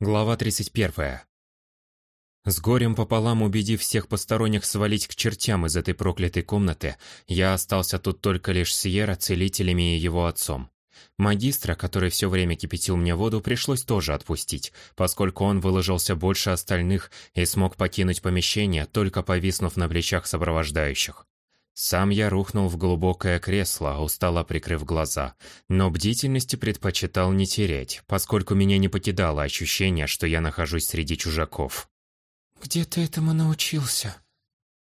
Глава 31. С горем пополам убедив всех посторонних свалить к чертям из этой проклятой комнаты, я остался тут только лишь с Йера, целителями и его отцом. Магистра, который все время кипятил мне воду, пришлось тоже отпустить, поскольку он выложился больше остальных и смог покинуть помещение, только повиснув на плечах сопровождающих. Сам я рухнул в глубокое кресло, устало прикрыв глаза, но бдительности предпочитал не терять, поскольку меня не покидало ощущение, что я нахожусь среди чужаков. «Где ты этому научился?»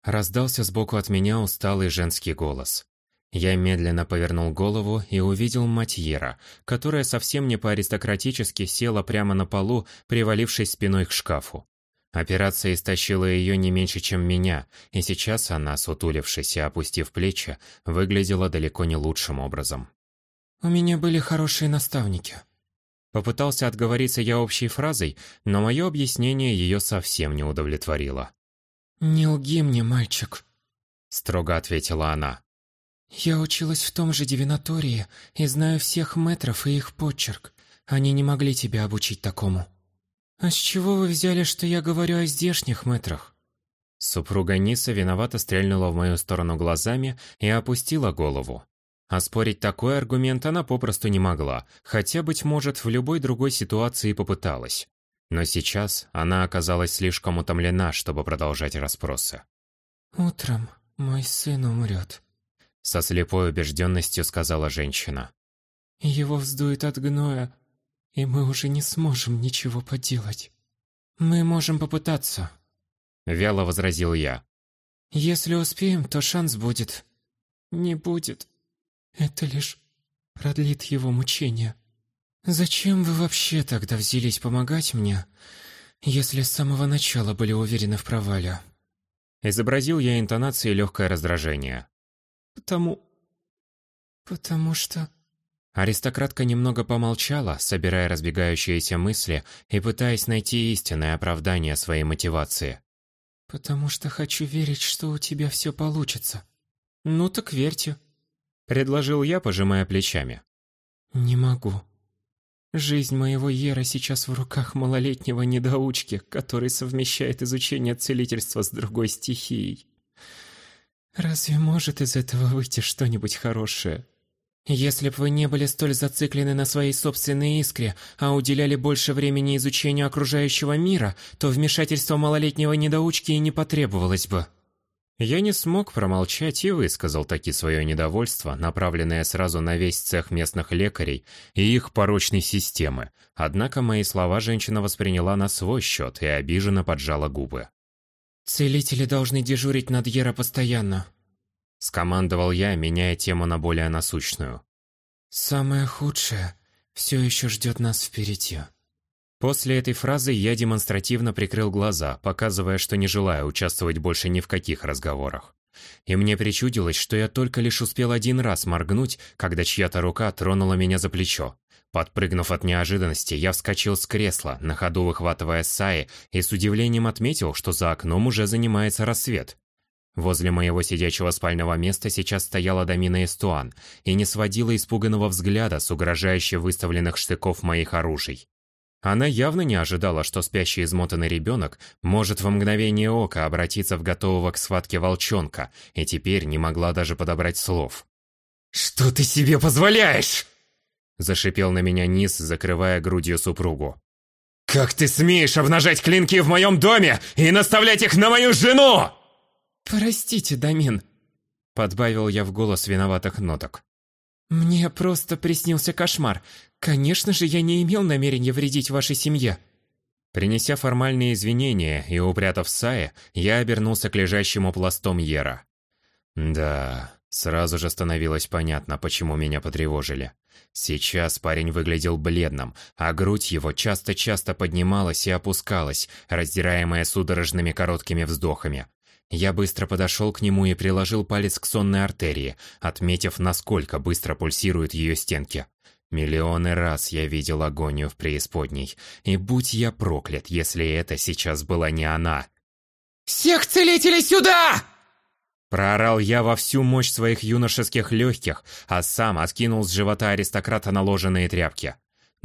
Раздался сбоку от меня усталый женский голос. Я медленно повернул голову и увидел Матьера, которая совсем не по-аристократически села прямо на полу, привалившись спиной к шкафу. Операция истощила ее не меньше, чем меня, и сейчас она, сутулившись и опустив плечи, выглядела далеко не лучшим образом. «У меня были хорошие наставники». Попытался отговориться я общей фразой, но мое объяснение ее совсем не удовлетворило. «Не лги мне, мальчик», — строго ответила она. «Я училась в том же дивинатории и знаю всех метров и их почерк. Они не могли тебя обучить такому». «А с чего вы взяли, что я говорю о здешних метрах?» Супруга Ниса виновато стрельнула в мою сторону глазами и опустила голову. Оспорить такой аргумент она попросту не могла, хотя, быть может, в любой другой ситуации попыталась. Но сейчас она оказалась слишком утомлена, чтобы продолжать расспросы. «Утром мой сын умрет», — со слепой убежденностью сказала женщина. «Его вздует от гноя, и мы уже не сможем ничего поделать. Мы можем попытаться. Вяло возразил я. Если успеем, то шанс будет. Не будет. Это лишь продлит его мучения. Зачем вы вообще тогда взялись помогать мне, если с самого начала были уверены в провале? Изобразил я интонацией легкое раздражение. Потому... Потому что... Аристократка немного помолчала, собирая разбегающиеся мысли и пытаясь найти истинное оправдание своей мотивации. «Потому что хочу верить, что у тебя все получится». «Ну так верьте», — предложил я, пожимая плечами. «Не могу. Жизнь моего Ера сейчас в руках малолетнего недоучки, который совмещает изучение целительства с другой стихией. Разве может из этого выйти что-нибудь хорошее?» Если б вы не были столь зациклены на своей собственной искре, а уделяли больше времени изучению окружающего мира, то вмешательство малолетнего недоучки и не потребовалось бы. Я не смог промолчать и высказал таки свое недовольство, направленное сразу на весь цех местных лекарей и их порочной системы. Однако мои слова женщина восприняла на свой счет и обиженно поджала губы. «Целители должны дежурить над Ера постоянно», Скомандовал я, меняя тему на более насущную. «Самое худшее все еще ждет нас впереди». После этой фразы я демонстративно прикрыл глаза, показывая, что не желаю участвовать больше ни в каких разговорах. И мне причудилось, что я только лишь успел один раз моргнуть, когда чья-то рука тронула меня за плечо. Подпрыгнув от неожиданности, я вскочил с кресла, на ходу выхватывая Саи, и с удивлением отметил, что за окном уже занимается рассвет. Возле моего сидячего спального места сейчас стояла Дамина Эстуан и не сводила испуганного взгляда с угрожающе выставленных штыков моих оружий. Она явно не ожидала, что спящий измотанный ребенок может в мгновение ока обратиться в готового к схватке волчонка, и теперь не могла даже подобрать слов. «Что ты себе позволяешь?» Зашипел на меня Низ, закрывая грудью супругу. «Как ты смеешь обнажать клинки в моем доме и наставлять их на мою жену?» «Простите, Дамин», — подбавил я в голос виноватых ноток. «Мне просто приснился кошмар. Конечно же, я не имел намерения вредить вашей семье». Принеся формальные извинения и упрятав Сая, я обернулся к лежащему пластом Ера. Да, сразу же становилось понятно, почему меня потревожили. Сейчас парень выглядел бледным, а грудь его часто-часто поднималась и опускалась, раздираемая судорожными короткими вздохами. Я быстро подошел к нему и приложил палец к сонной артерии, отметив, насколько быстро пульсируют ее стенки. Миллионы раз я видел агонию в преисподней, и будь я проклят, если это сейчас была не она. «Всех целителей сюда!» Проорал я во всю мощь своих юношеских легких, а сам откинул с живота аристократа наложенные тряпки.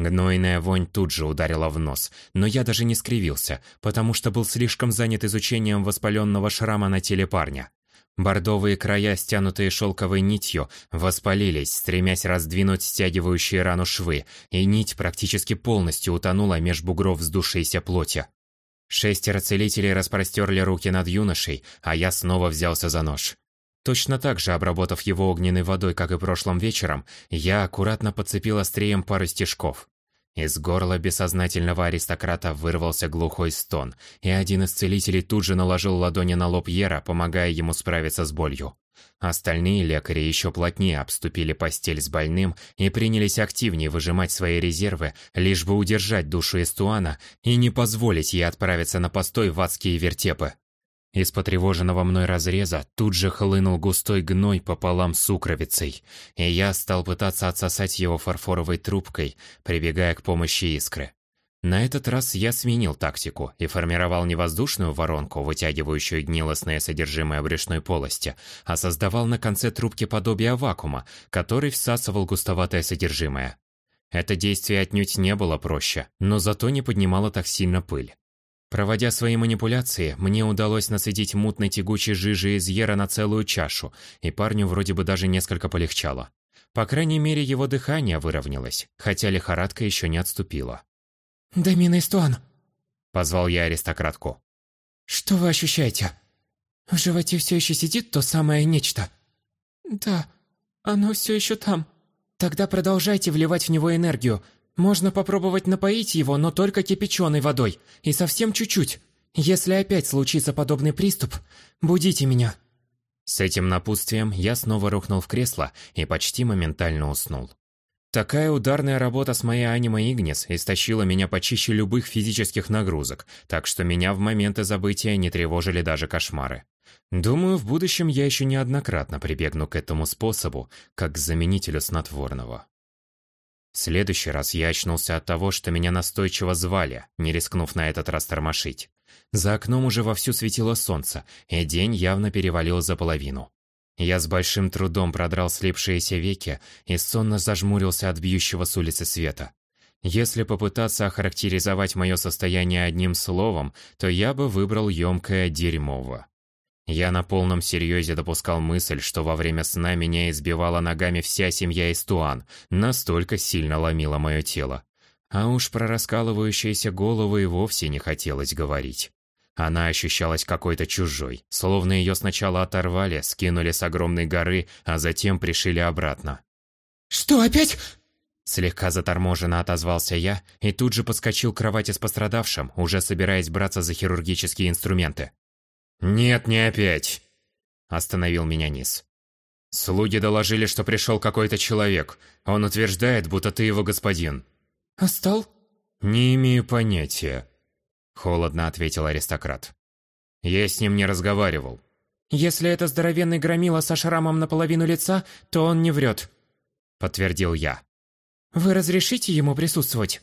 Гнойная вонь тут же ударила в нос, но я даже не скривился, потому что был слишком занят изучением воспаленного шрама на теле парня. Бордовые края, стянутые шелковой нитью, воспалились, стремясь раздвинуть стягивающие рану швы, и нить практически полностью утонула меж бугров вздувшейся плоти. Шестеро целителей распростерли руки над юношей, а я снова взялся за нож. Точно так же, обработав его огненной водой, как и прошлым вечером, я аккуратно подцепил острием пару стежков. Из горла бессознательного аристократа вырвался глухой стон, и один из целителей тут же наложил ладони на лоб Ера, помогая ему справиться с болью. Остальные лекари еще плотнее обступили постель с больным и принялись активнее выжимать свои резервы, лишь бы удержать душу Эстуана и не позволить ей отправиться на постой в адские вертепы. Из потревоженного мной разреза тут же хлынул густой гной пополам с укровицей, и я стал пытаться отсосать его фарфоровой трубкой, прибегая к помощи искры. На этот раз я сменил тактику и формировал не воздушную воронку, вытягивающую гнилостное содержимое брюшной полости, а создавал на конце трубки подобие вакуума, который всасывал густоватое содержимое. Это действие отнюдь не было проще, но зато не поднимало так сильно пыль. Проводя свои манипуляции, мне удалось насадить мутной тягучей жижи из Ера на целую чашу, и парню вроде бы даже несколько полегчало. По крайней мере, его дыхание выровнялось, хотя лихорадка еще не отступила. «Дамина Истуан!» – позвал я аристократку. «Что вы ощущаете? В животе все еще сидит то самое нечто?» «Да, оно все еще там». «Тогда продолжайте вливать в него энергию, можно попробовать напоить его, но только кипяченой водой, и совсем чуть-чуть. Если опять случится подобный приступ, будите меня». С этим напутствием я снова рухнул в кресло и почти моментально уснул. Такая ударная работа с моей анима Игнис истощила меня почище любых физических нагрузок, так что меня в моменты забытия не тревожили даже кошмары. Думаю, в будущем я еще неоднократно прибегну к этому способу, как к заменителю снотворного. В следующий раз я очнулся от того, что меня настойчиво звали, не рискнув на этот раз тормошить. За окном уже вовсю светило солнце, и день явно перевалил за половину. Я с большим трудом продрал слипшиеся веки и сонно зажмурился от бьющего с улицы света. Если попытаться охарактеризовать мое состояние одним словом, то я бы выбрал емкое дерьмово. Я на полном серьезе допускал мысль, что во время сна меня избивала ногами вся семья Истуан, настолько сильно ломило мое тело. А уж про раскалывающиеся головы и вовсе не хотелось говорить. Она ощущалась какой-то чужой, словно ее сначала оторвали, скинули с огромной горы, а затем пришили обратно. «Что опять?» Слегка заторможенно отозвался я и тут же подскочил к кровати с пострадавшим, уже собираясь браться за хирургические инструменты. «Нет, не опять!» Остановил меня Низ. «Слуги доложили, что пришел какой-то человек. Он утверждает, будто ты его господин». «А стал?» «Не имею понятия», — холодно ответил аристократ. «Я с ним не разговаривал». «Если это здоровенный громила со шрамом наполовину лица, то он не врет», — подтвердил я. «Вы разрешите ему присутствовать?»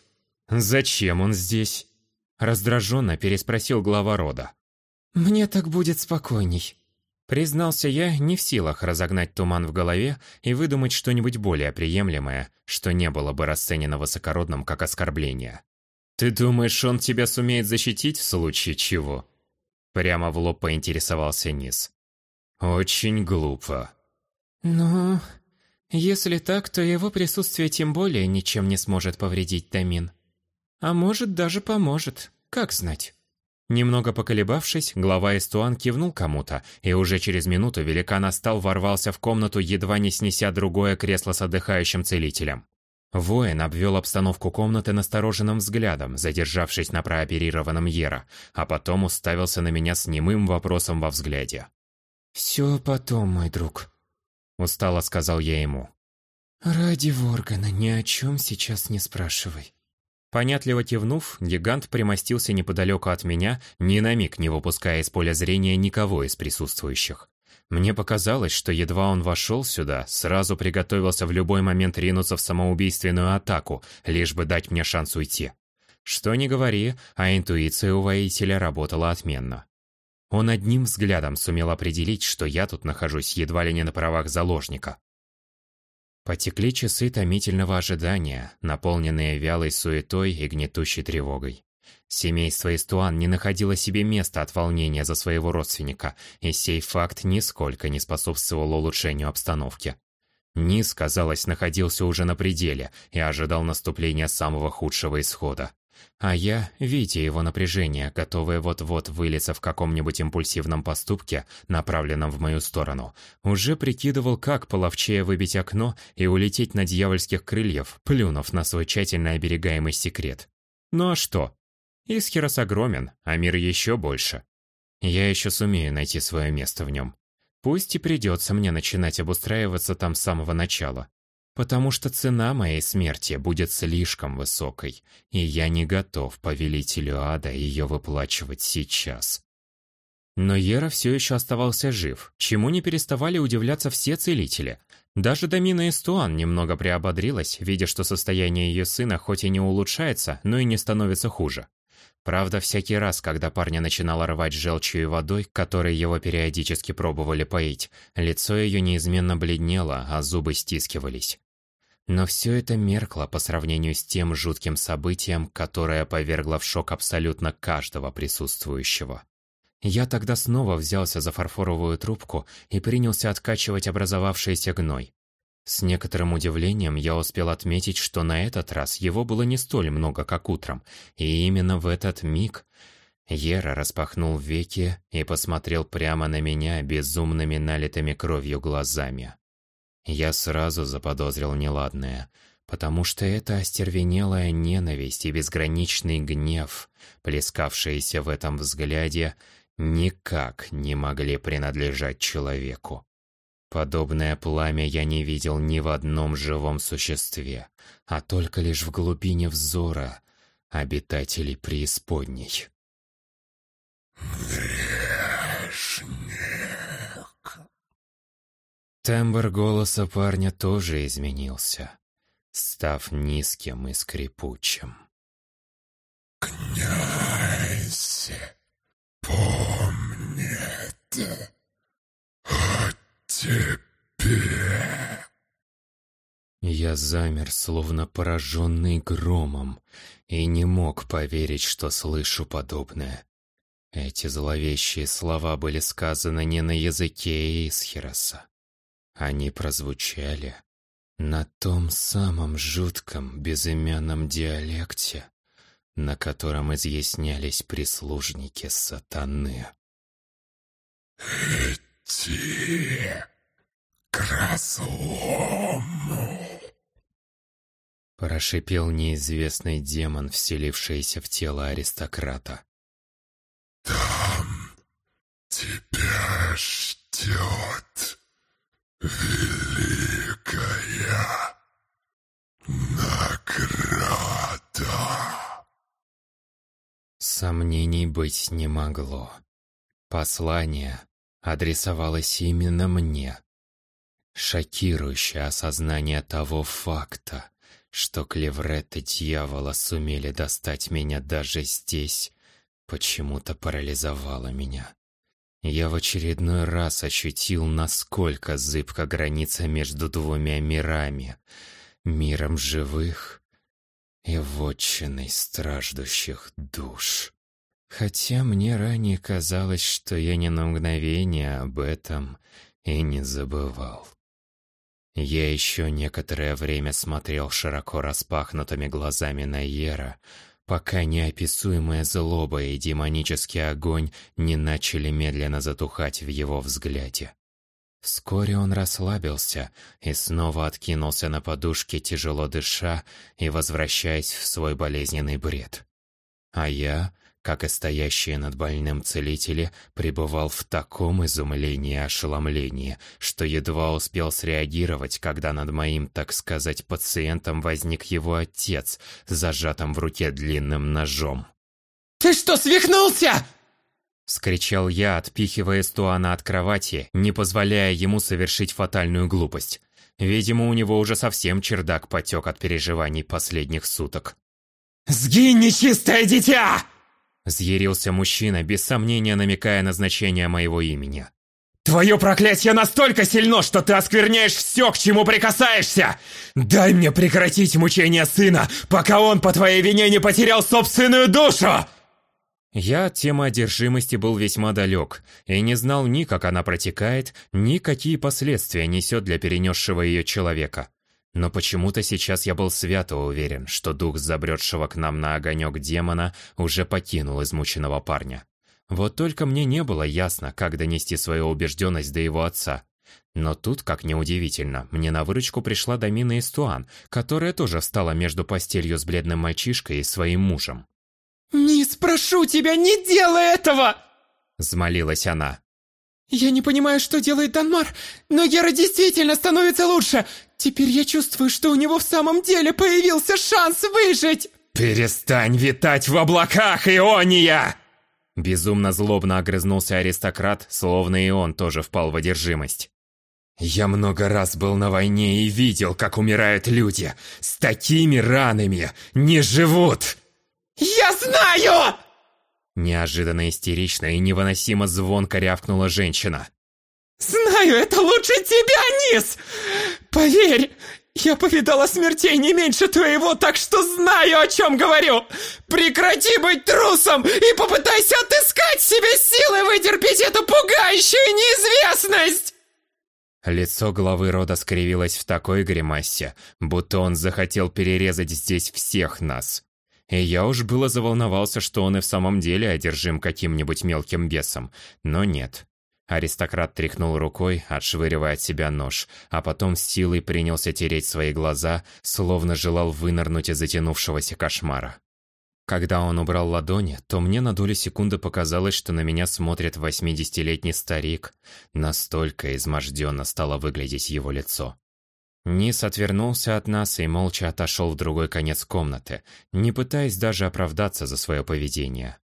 «Зачем он здесь?» Раздраженно переспросил глава рода. «Мне так будет спокойней», — признался я, не в силах разогнать туман в голове и выдумать что-нибудь более приемлемое, что не было бы расценено высокородным как оскорбление. «Ты думаешь, он тебя сумеет защитить в случае чего?» Прямо в лоб поинтересовался Низ. «Очень глупо». «Ну, если так, то его присутствие тем более ничем не сможет повредить Тамин. А может, даже поможет, как знать». Немного поколебавшись, глава Эстуан кивнул кому-то, и уже через минуту великан остал ворвался в комнату, едва не снеся другое кресло с отдыхающим целителем. Воин обвел обстановку комнаты настороженным взглядом, задержавшись на прооперированном Ера, а потом уставился на меня с немым вопросом во взгляде. «Все потом, мой друг», — устало сказал я ему. «Ради Воргана ни о чем сейчас не спрашивай». Понятливо кивнув, гигант примостился неподалеку от меня, ни на миг не выпуская из поля зрения никого из присутствующих. Мне показалось, что едва он вошел сюда, сразу приготовился в любой момент ринуться в самоубийственную атаку, лишь бы дать мне шанс уйти. Что ни говори, а интуиция у воителя работала отменно. Он одним взглядом сумел определить, что я тут нахожусь едва ли не на правах заложника. Потекли часы томительного ожидания, наполненные вялой суетой и гнетущей тревогой. Семейство Истуан не находило себе места от волнения за своего родственника, и сей факт нисколько не способствовал улучшению обстановки. Низ, казалось, находился уже на пределе и ожидал наступления самого худшего исхода. А я, видя его напряжение, готовое вот-вот вылиться в каком-нибудь импульсивном поступке, направленном в мою сторону, уже прикидывал, как половчее выбить окно и улететь на дьявольских крыльев, плюнув на свой тщательно оберегаемый секрет. Ну а что? Исхерос огромен, а мир еще больше. Я еще сумею найти свое место в нем. Пусть и придется мне начинать обустраиваться там с самого начала потому что цена моей смерти будет слишком высокой, и я не готов повелителю ада ее выплачивать сейчас. Но Ера все еще оставался жив, чему не переставали удивляться все целители. Даже Дамина Истуан немного приободрилась, видя, что состояние ее сына хоть и не улучшается, но и не становится хуже. Правда, всякий раз, когда парня начинало рвать желчью и водой, которой его периодически пробовали поить, лицо ее неизменно бледнело, а зубы стискивались. Но все это меркло по сравнению с тем жутким событием, которое повергло в шок абсолютно каждого присутствующего. Я тогда снова взялся за фарфоровую трубку и принялся откачивать образовавшийся гной. С некоторым удивлением я успел отметить, что на этот раз его было не столь много, как утром, и именно в этот миг Ера распахнул веки и посмотрел прямо на меня безумными налитыми кровью глазами. Я сразу заподозрил неладное, потому что эта остервенелая ненависть и безграничный гнев, плескавшиеся в этом взгляде, никак не могли принадлежать человеку. Подобное пламя я не видел ни в одном живом существе, а только лишь в глубине взора обитателей преисподней. Тембр голоса парня тоже изменился, став низким и скрипучим. «Князь помнит о тебе». Я замер, словно пораженный громом, и не мог поверить, что слышу подобное. Эти зловещие слова были сказаны не на языке Исхироса. Они прозвучали на том самом жутком безымянном диалекте, на котором изъяснялись прислужники сатаны. «Иди к разлому!» Прошипел неизвестный демон, вселившийся в тело аристократа. «Там тебя ждет Великая награда. Сомнений быть не могло. Послание адресовалось именно мне. Шокирующее осознание того факта, что клевреты дьявола сумели достать меня даже здесь, почему-то парализовало меня. Я в очередной раз ощутил, насколько зыбка граница между двумя мирами. Миром живых и вотчиной страждущих душ. Хотя мне ранее казалось, что я ни на мгновение об этом и не забывал. Я еще некоторое время смотрел широко распахнутыми глазами на Ера, пока неописуемая злоба и демонический огонь не начали медленно затухать в его взгляде. Вскоре он расслабился и снова откинулся на подушке, тяжело дыша и возвращаясь в свой болезненный бред. А я как и стоящие над больным целители, пребывал в таком изумлении и ошеломлении, что едва успел среагировать, когда над моим, так сказать, пациентом возник его отец, зажатым в руке длинным ножом. «Ты что, свихнулся?» Скричал я, отпихивая Стуана от кровати, не позволяя ему совершить фатальную глупость. Видимо, у него уже совсем чердак потек от переживаний последних суток. «Сгинь, нечистое дитя!» Взъярился мужчина, без сомнения намекая на значение моего имени. Твое проклятие настолько сильно, что ты оскверняешь все, к чему прикасаешься! Дай мне прекратить мучение сына, пока он по твоей вине не потерял собственную душу!» Я от темы одержимости был весьма далек и не знал ни как она протекает, ни какие последствия несет для перенесшего ее человека. Но почему-то сейчас я был свято уверен, что дух забредшего к нам на огонек демона уже покинул измученного парня. Вот только мне не было ясно, как донести свою убежденность до его отца. Но тут, как неудивительно, мне на выручку пришла Дамина Истуан, которая тоже встала между постелью с бледным мальчишкой и своим мужем. «Низ, прошу тебя, не делай этого!» Взмолилась она. «Я не понимаю, что делает Данмар, но Гера действительно становится лучше. Теперь я чувствую, что у него в самом деле появился шанс выжить!» «Перестань витать в облаках, Иония!» Безумно злобно огрызнулся аристократ, словно и он тоже впал в одержимость. «Я много раз был на войне и видел, как умирают люди. С такими ранами не живут!» «Я знаю!» Неожиданно истерично и невыносимо звонко рявкнула женщина. «Знаю, это лучше тебя, Низ! Поверь, я повидала смертей не меньше твоего, так что знаю, о чем говорю! Прекрати быть трусом и попытайся отыскать себе силы вытерпеть эту пугающую неизвестность!» Лицо главы рода скривилось в такой гримасе, будто он захотел перерезать здесь всех нас. И я уж было заволновался, что он и в самом деле одержим каким-нибудь мелким бесом, но нет. Аристократ тряхнул рукой, отшвыривая от себя нож, а потом с силой принялся тереть свои глаза, словно желал вынырнуть из затянувшегося кошмара. Когда он убрал ладони, то мне на долю секунды показалось, что на меня смотрит восьмидесятилетний старик. Настолько изможденно стало выглядеть его лицо. Низ отвернулся от нас и молча отошел в другой конец комнаты, не пытаясь даже оправдаться за свое поведение.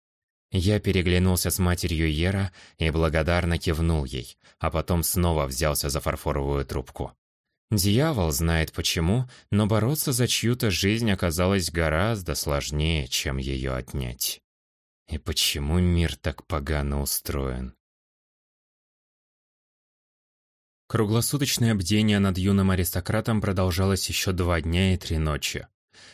Я переглянулся с матерью Ера и благодарно кивнул ей, а потом снова взялся за фарфоровую трубку. Дьявол знает почему, но бороться за чью-то жизнь оказалось гораздо сложнее, чем ее отнять. И почему мир так погано устроен? Круглосуточное бдение над юным аристократом продолжалось еще два дня и три ночи.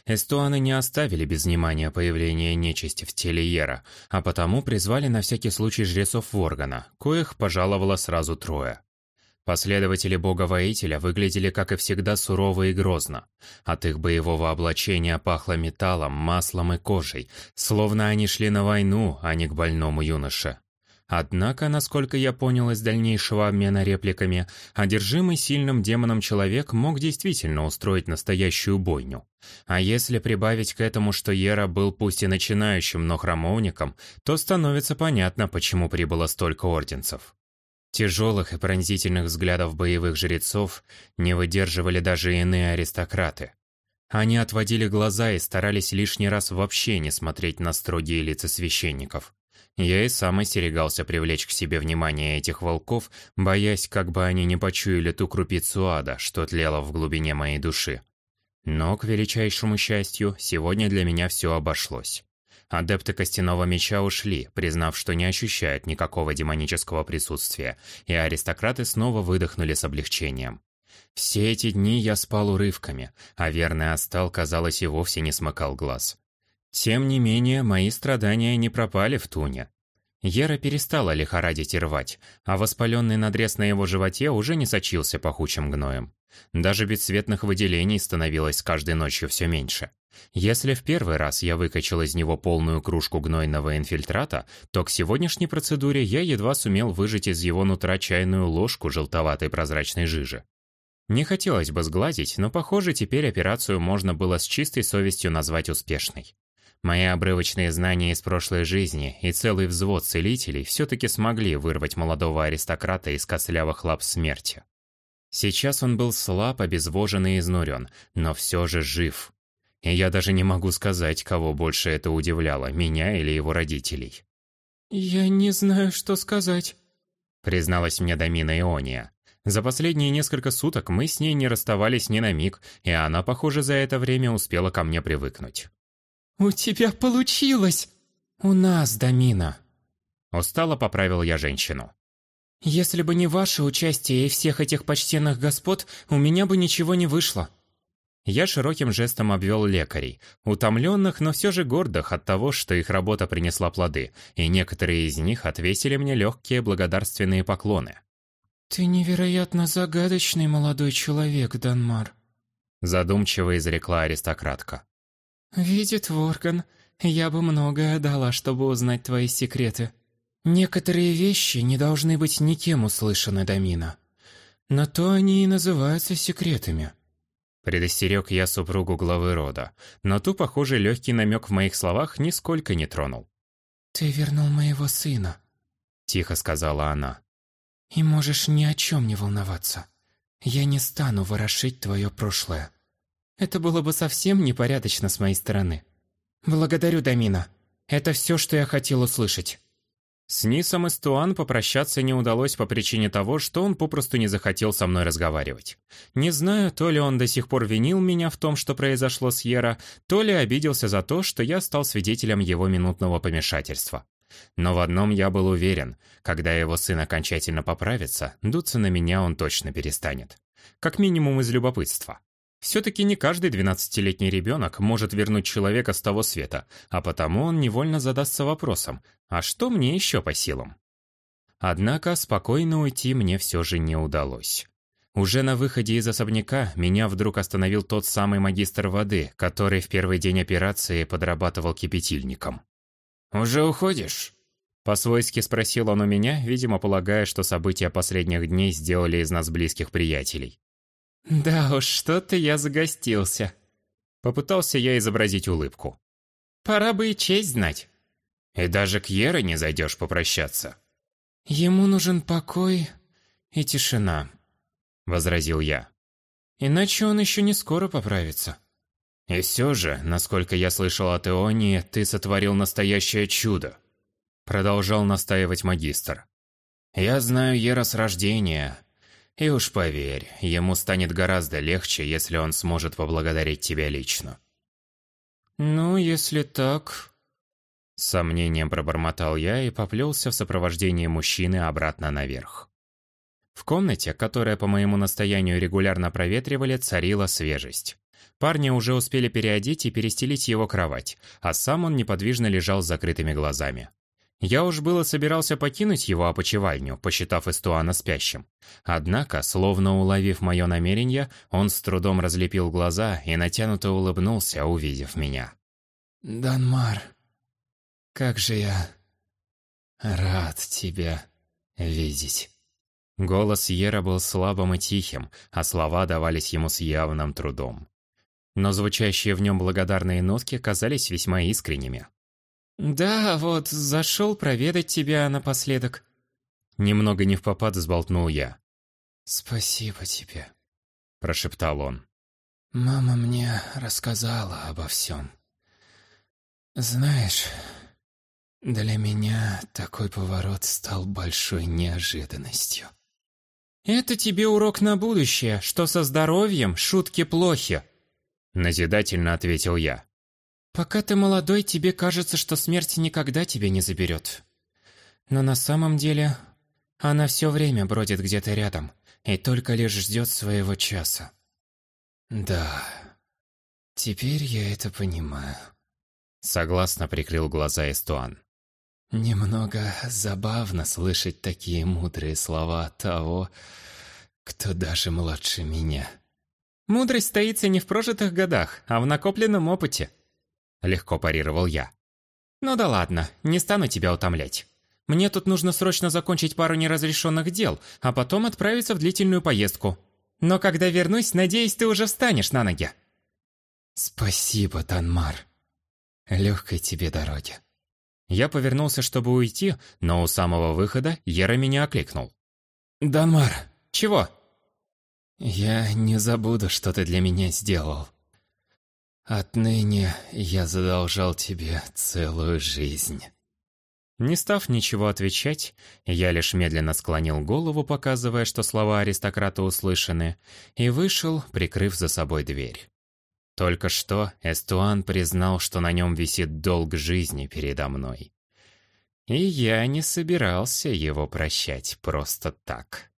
Эстуаны не оставили без внимания появление нечисти в теле Ера, а потому призвали на всякий случай жрецов Воргана, коих пожаловало сразу трое. Последователи бога-воителя выглядели, как и всегда, сурово и грозно. От их боевого облачения пахло металлом, маслом и кожей, словно они шли на войну, а не к больному юноше. Однако, насколько я понял из дальнейшего обмена репликами, одержимый сильным демоном человек мог действительно устроить настоящую бойню. А если прибавить к этому, что Ера был пусть и начинающим, но храмовником, то становится понятно, почему прибыло столько орденцев. Тяжелых и пронзительных взглядов боевых жрецов не выдерживали даже иные аристократы. Они отводили глаза и старались лишний раз вообще не смотреть на строгие лица священников. Я и сам остерегался привлечь к себе внимание этих волков, боясь, как бы они не почуяли ту крупицу ада, что тлела в глубине моей души. Но, к величайшему счастью, сегодня для меня все обошлось. Адепты Костяного Меча ушли, признав, что не ощущают никакого демонического присутствия, и аристократы снова выдохнули с облегчением. Все эти дни я спал урывками, а верный Астал, казалось, и вовсе не смыкал глаз. Тем не менее, мои страдания не пропали в туне. Ера перестала лихорадить и рвать, а воспаленный надрез на его животе уже не сочился пахучим гноем. Даже бесцветных выделений становилось каждой ночью все меньше. Если в первый раз я выкачал из него полную кружку гнойного инфильтрата, то к сегодняшней процедуре я едва сумел выжать из его нутра чайную ложку желтоватой прозрачной жижи. Не хотелось бы сглазить, но, похоже, теперь операцию можно было с чистой совестью назвать успешной. Мои обрывочные знания из прошлой жизни и целый взвод целителей все-таки смогли вырвать молодого аристократа из кослявых лап смерти. Сейчас он был слаб, обезвожен и изнурен, но все же жив. И я даже не могу сказать, кого больше это удивляло, меня или его родителей. «Я не знаю, что сказать», — призналась мне Дамина Иония. За последние несколько суток мы с ней не расставались ни на миг, и она, похоже, за это время успела ко мне привыкнуть. «У тебя получилось!» «У нас, Дамина!» Устало поправил я женщину. Если бы не ваше участие и всех этих почтенных господ, у меня бы ничего не вышло. Я широким жестом обвел лекарей, утомленных, но все же гордых от того, что их работа принесла плоды, и некоторые из них отвесили мне легкие благодарственные поклоны. «Ты невероятно загадочный молодой человек, Данмар», задумчиво изрекла аристократка. «Видит Ворган, я бы многое дала, чтобы узнать твои секреты. Некоторые вещи не должны быть никем услышаны, Дамина. Но то они и называются секретами». Предостерег я супругу главы рода, но ту, похоже, легкий намек в моих словах нисколько не тронул. «Ты вернул моего сына», — тихо сказала она. «И можешь ни о чем не волноваться. Я не стану ворошить твое прошлое. Это было бы совсем непорядочно с моей стороны. Благодарю, Дамина. Это все, что я хотел услышать». С Нисом и Стуан попрощаться не удалось по причине того, что он попросту не захотел со мной разговаривать. Не знаю, то ли он до сих пор винил меня в том, что произошло с Ера, то ли обиделся за то, что я стал свидетелем его минутного помешательства. Но в одном я был уверен, когда его сын окончательно поправится, дуться на меня он точно перестанет. Как минимум из любопытства. Все-таки не каждый 12-летний ребенок может вернуть человека с того света, а потому он невольно задастся вопросом, а что мне еще по силам? Однако спокойно уйти мне все же не удалось. Уже на выходе из особняка меня вдруг остановил тот самый магистр воды, который в первый день операции подрабатывал кипятильником. «Уже уходишь?» По-свойски спросил он у меня, видимо, полагая, что события последних дней сделали из нас близких приятелей. «Да уж, что-то я загостился». Попытался я изобразить улыбку. «Пора бы и честь знать». «И даже к Ере не зайдешь попрощаться». «Ему нужен покой и тишина», — возразил я. «Иначе он еще не скоро поправится». «И все же, насколько я слышал от Ионии, ты сотворил настоящее чудо», — продолжал настаивать магистр. «Я знаю Ера с рождения, и уж поверь, ему станет гораздо легче, если он сможет поблагодарить тебя лично. Ну, если так... С сомнением пробормотал я и поплелся в сопровождении мужчины обратно наверх. В комнате, которая по моему настоянию регулярно проветривали, царила свежесть. Парни уже успели переодеть и перестелить его кровать, а сам он неподвижно лежал с закрытыми глазами. Я уж было собирался покинуть его опочивальню, посчитав Эстуана спящим. Однако, словно уловив мое намерение, он с трудом разлепил глаза и натянуто улыбнулся, увидев меня. «Данмар, как же я рад тебя видеть». Голос Ера был слабым и тихим, а слова давались ему с явным трудом. Но звучащие в нем благодарные нотки казались весьма искренними. «Да, вот, зашел проведать тебя напоследок». Немного не в попад сболтнул я. «Спасибо тебе», — прошептал он. «Мама мне рассказала обо всем. Знаешь, для меня такой поворот стал большой неожиданностью». «Это тебе урок на будущее, что со здоровьем шутки плохи», — назидательно ответил я. Пока ты молодой, тебе кажется, что смерть никогда тебя не заберет. Но на самом деле она все время бродит где-то рядом и только лишь ждет своего часа. Да, теперь я это понимаю. Согласно прикрыл глаза Эстуан. Немного забавно слышать такие мудрые слова того, кто даже младше меня. Мудрость стоится не в прожитых годах, а в накопленном опыте. Легко парировал я. «Ну да ладно, не стану тебя утомлять. Мне тут нужно срочно закончить пару неразрешенных дел, а потом отправиться в длительную поездку. Но когда вернусь, надеюсь, ты уже встанешь на ноги». «Спасибо, Танмар. Легкой тебе дороги». Я повернулся, чтобы уйти, но у самого выхода Ера меня окликнул. «Данмар, чего?» «Я не забуду, что ты для меня сделал». Отныне я задолжал тебе целую жизнь. Не став ничего отвечать, я лишь медленно склонил голову, показывая, что слова аристократа услышаны, и вышел, прикрыв за собой дверь. Только что Эстуан признал, что на нем висит долг жизни передо мной. И я не собирался его прощать просто так.